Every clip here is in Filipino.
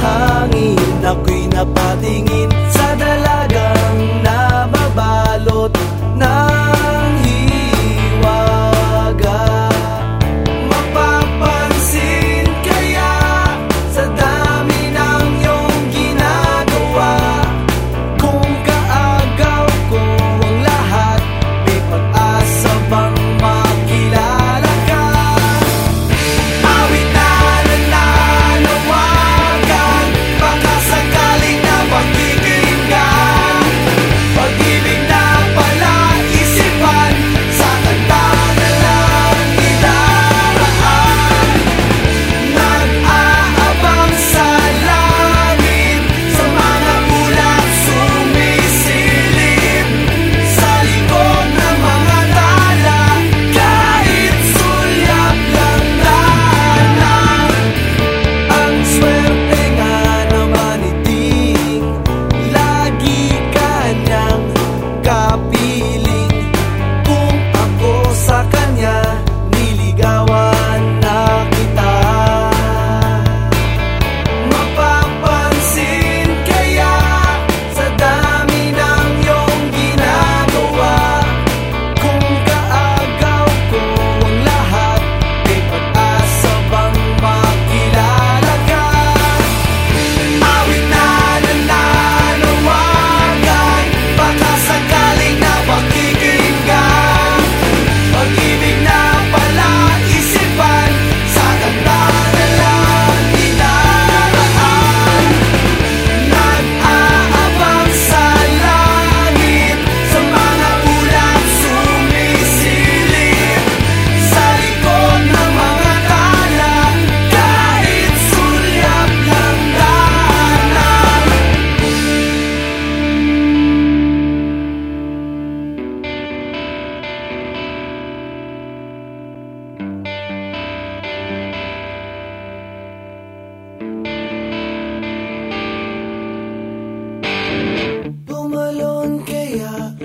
hangin Ako'y napatingin.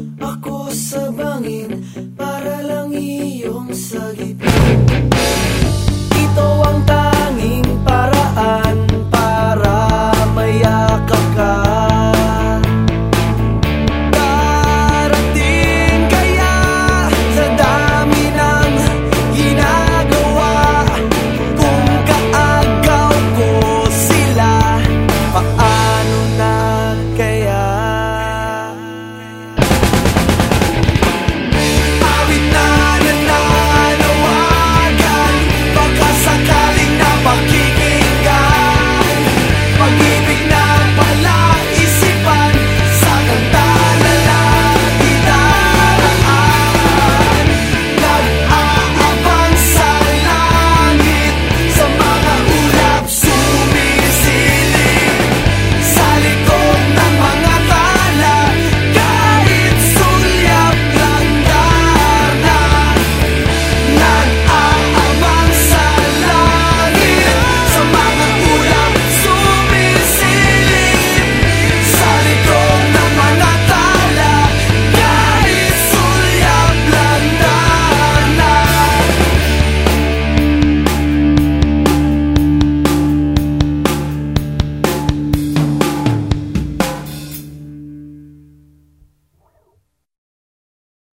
Oh.